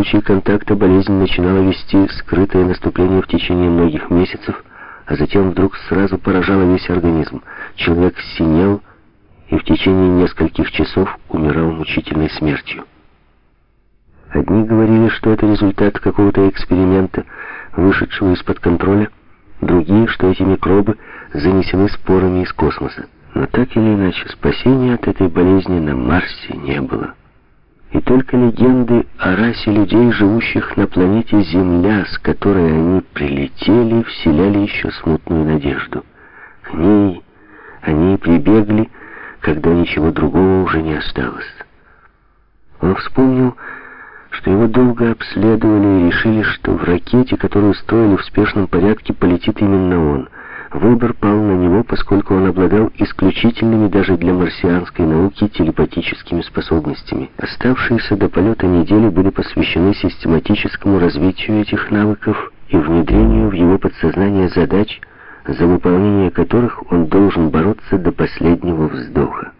случае контакта болезнь начинала вести скрытое наступление в течение многих месяцев, а затем вдруг сразу поражала весь организм. Человек синел и в течение нескольких часов умирал мучительной смертью. Одни говорили, что это результат какого-то эксперимента, вышедшего из-под контроля, другие, что эти микробы занесены спорами из космоса. Но так или иначе, спасения от этой болезни на Марсе не было. И только легенды о расе людей, живущих на планете Земля, с которой они прилетели, вселяли еще смутную надежду. К ней они прибегли, когда ничего другого уже не осталось. Он вспомнил, что его долго обследовали и решили, что в ракете, которую строили в спешном порядке, полетит именно он — Выбор пал на него, поскольку он обладал исключительными даже для марсианской науки телепатическими способностями. Оставшиеся до полета недели были посвящены систематическому развитию этих навыков и внедрению в его подсознание задач, за выполнение которых он должен бороться до последнего вздоха.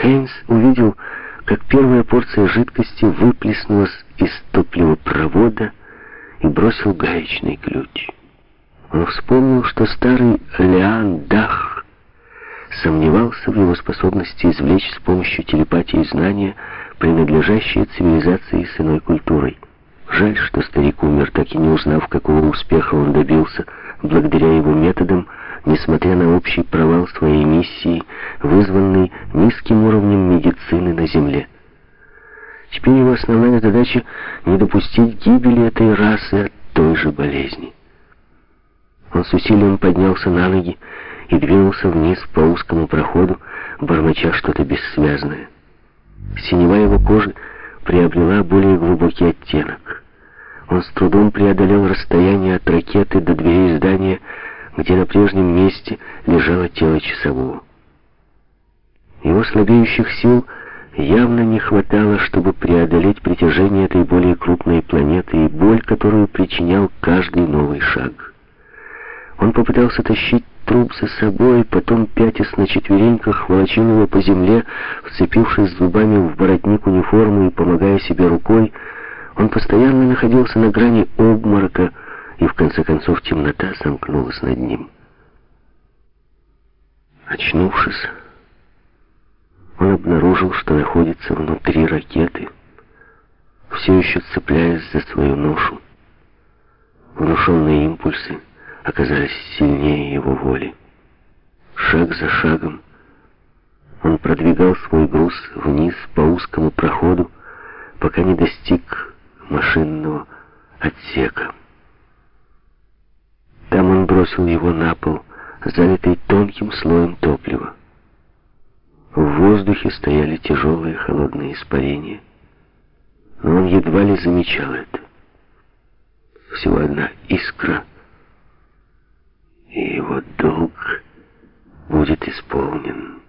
Хейнс увидел, как первая порция жидкости выплеснулась из топливопровода и бросил гаечный ключ. Он вспомнил, что старый Леан Дах сомневался в его способности извлечь с помощью телепатии знания, принадлежащие цивилизации с иной культурой. Жаль, что старик умер, так и не узнав, какого успеха он добился, благодаря его методам, несмотря на общий провал своей миссии, вызванный низким уровнем медицины на Земле. Теперь его основная задача — не допустить гибели этой расы от той же болезни. Он с усилием поднялся на ноги и двинулся вниз по узкому проходу, бормоча что-то бессвязное. Синева его кожи приобрела более глубокий оттенок. Он с трудом преодолел расстояние от ракеты до дверей здания, где на прежнем месте лежало тело часового. Его слабеющих сил явно не хватало, чтобы преодолеть притяжение этой более крупной планеты и боль, которую причинял каждый новый шаг. Он попытался тащить труп за собой, потом, пятясь на четвереньках, волочил его по земле, вцепившись зубами в воротник униформы и помогая себе рукой. Он постоянно находился на грани обморока, и в конце концов темнота сомкнулась над ним. Очнувшись, он обнаружил, что находится внутри ракеты, все еще цепляясь за свою ношу. Внушенные импульсы — оказались сильнее его воли. Шаг за шагом он продвигал свой груз вниз по узкому проходу, пока не достиг машинного отсека. Там он бросил его на пол, залитый тонким слоем топлива. В воздухе стояли тяжелые холодные испарения, но он едва ли замечал это. Всего одна искра — его долг будет исполнен.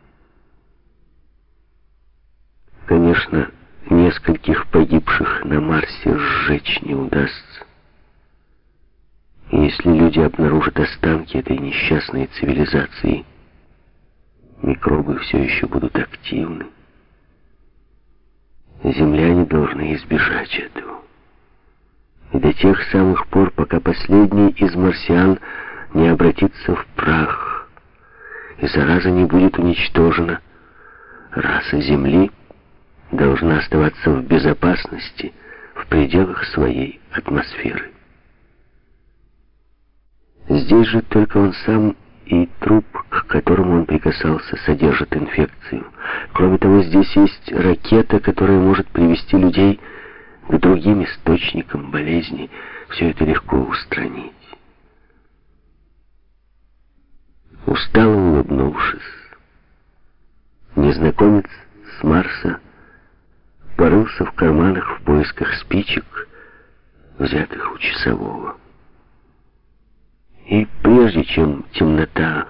Конечно, нескольких погибших на Марсе сжечь не удастся. Если люди обнаружат останки этой несчастной цивилизации, микробы все еще будут активны. Земляне должны избежать этого. И до тех самых пор, пока последний из марсиан не обратится в прах, и зараза не будет уничтожена, раса Земли должна оставаться в безопасности в пределах своей атмосферы. Здесь же только он сам и труп, к которому он прикасался, содержит инфекцию. Кроме того, здесь есть ракета, которая может привести людей к другим источникам болезни. Все это легко устранить. Устало улыбнувшись. Незнакомец с Марса порылся в карманах в поисках спичек, взятых у часового. И прежде чем темнота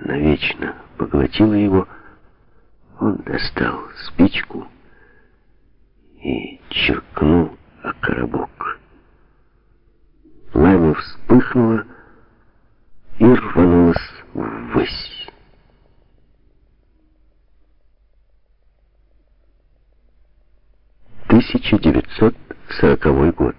навечно поглотила его, он достал спичку и черкнул о коробок. Пламя вспыхнуло, и рванулась ввысь. 1940 год.